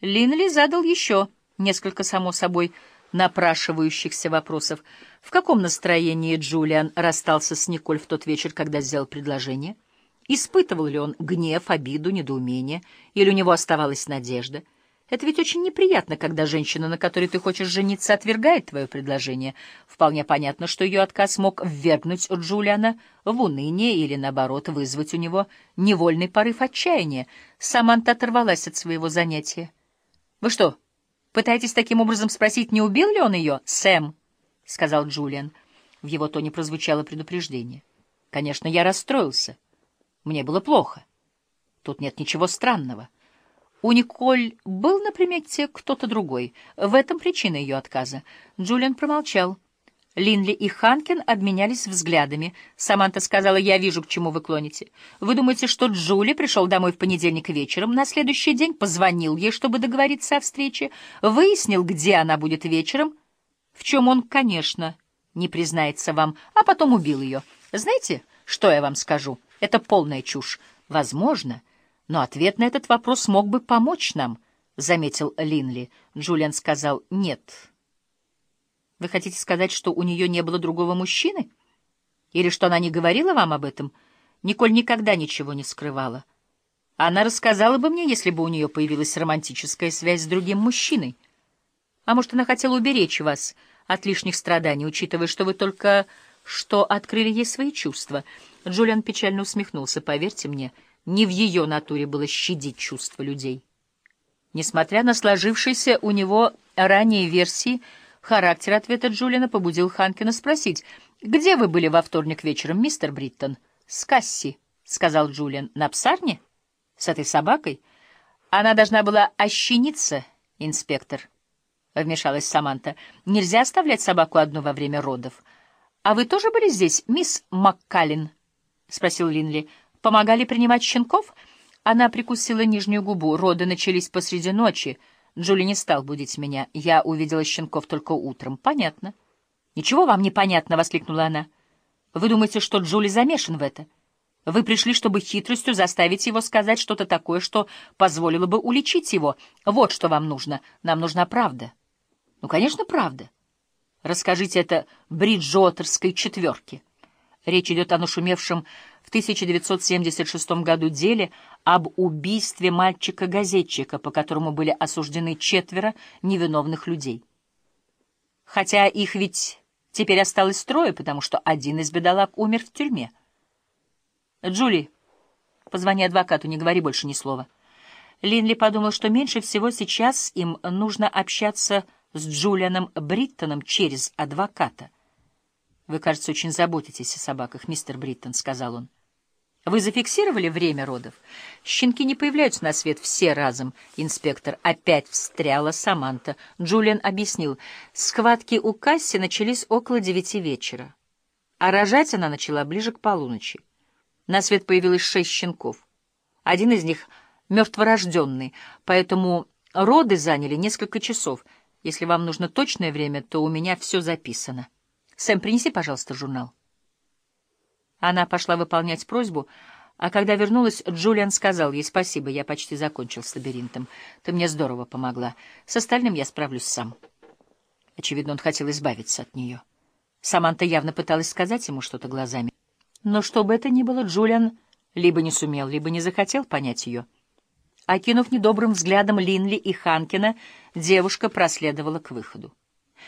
Линли задал еще несколько, само собой, напрашивающихся вопросов. В каком настроении Джулиан расстался с Николь в тот вечер, когда сделал предложение? Испытывал ли он гнев, обиду, недоумение, или у него оставалась надежда? Это ведь очень неприятно, когда женщина, на которой ты хочешь жениться, отвергает твое предложение. Вполне понятно, что ее отказ мог ввергнуть Джулиана в уныние или, наоборот, вызвать у него невольный порыв отчаяния. Саманта оторвалась от своего занятия. — Вы что, пытаетесь таким образом спросить, не убил ли он ее? — Сэм, — сказал Джулиан. В его тоне прозвучало предупреждение. — Конечно, я расстроился. Мне было плохо. Тут нет ничего странного. — у Николь был на примете кто-то другой. В этом причина ее отказа. Джулиан промолчал. Линли и Ханкин обменялись взглядами. Саманта сказала, «Я вижу, к чему вы клоните. Вы думаете, что Джули пришел домой в понедельник вечером, на следующий день позвонил ей, чтобы договориться о встрече, выяснил, где она будет вечером, в чем он, конечно, не признается вам, а потом убил ее. Знаете, что я вам скажу? Это полная чушь. Возможно, — но ответ на этот вопрос мог бы помочь нам, — заметил Линли. Джулиан сказал «нет». Вы хотите сказать, что у нее не было другого мужчины? Или что она не говорила вам об этом? Николь никогда ничего не скрывала. Она рассказала бы мне, если бы у нее появилась романтическая связь с другим мужчиной. А может, она хотела уберечь вас от лишних страданий, учитывая, что вы только что открыли ей свои чувства. Джулиан печально усмехнулся. Поверьте мне, — не в ее натуре было щадить чувства людей. Несмотря на сложившиеся у него ранние версии, характер ответа Джулиана побудил Ханкина спросить, «Где вы были во вторник вечером, мистер Бриттон?» «С Касси», — сказал Джулиан. «На псарне? С этой собакой?» «Она должна была ощениться, инспектор», — вмешалась Саманта. «Нельзя оставлять собаку одну во время родов». «А вы тоже были здесь, мисс Маккалин?» — спросил Линли. Помогали принимать щенков? Она прикусила нижнюю губу. Роды начались посреди ночи. Джули не стал будить меня. Я увидела щенков только утром. Понятно. Ничего вам не понятно, воскликнула она. Вы думаете, что Джули замешан в это? Вы пришли, чтобы хитростью заставить его сказать что-то такое, что позволило бы уличить его. Вот что вам нужно. Нам нужна правда. Ну, конечно, правда. Расскажите это Бриджуотерской четверке. Речь идет о нашумевшем в 1976 году деле об убийстве мальчика-газетчика, по которому были осуждены четверо невиновных людей. Хотя их ведь теперь осталось трое, потому что один из бедолаг умер в тюрьме. «Джули, позвони адвокату, не говори больше ни слова». Линли подумал, что меньше всего сейчас им нужно общаться с Джулианом Бриттоном через адвоката — «Вы, кажется, очень заботитесь о собаках, мистер Бриттон», — сказал он. «Вы зафиксировали время родов? Щенки не появляются на свет все разом, инспектор. Опять встряла Саманта. Джулиан объяснил. Схватки у Касси начались около девяти вечера. А рожать она начала ближе к полуночи. На свет появилось шесть щенков. Один из них мертворожденный, поэтому роды заняли несколько часов. Если вам нужно точное время, то у меня все записано». Сэм, принеси, пожалуйста, журнал. Она пошла выполнять просьбу, а когда вернулась, Джулиан сказал ей спасибо, я почти закончил с лабиринтом. Ты мне здорово помогла. С остальным я справлюсь сам. Очевидно, он хотел избавиться от нее. Саманта явно пыталась сказать ему что-то глазами. Но что бы это ни было, Джулиан либо не сумел, либо не захотел понять ее. Окинув недобрым взглядом Линли и Ханкина, девушка проследовала к выходу.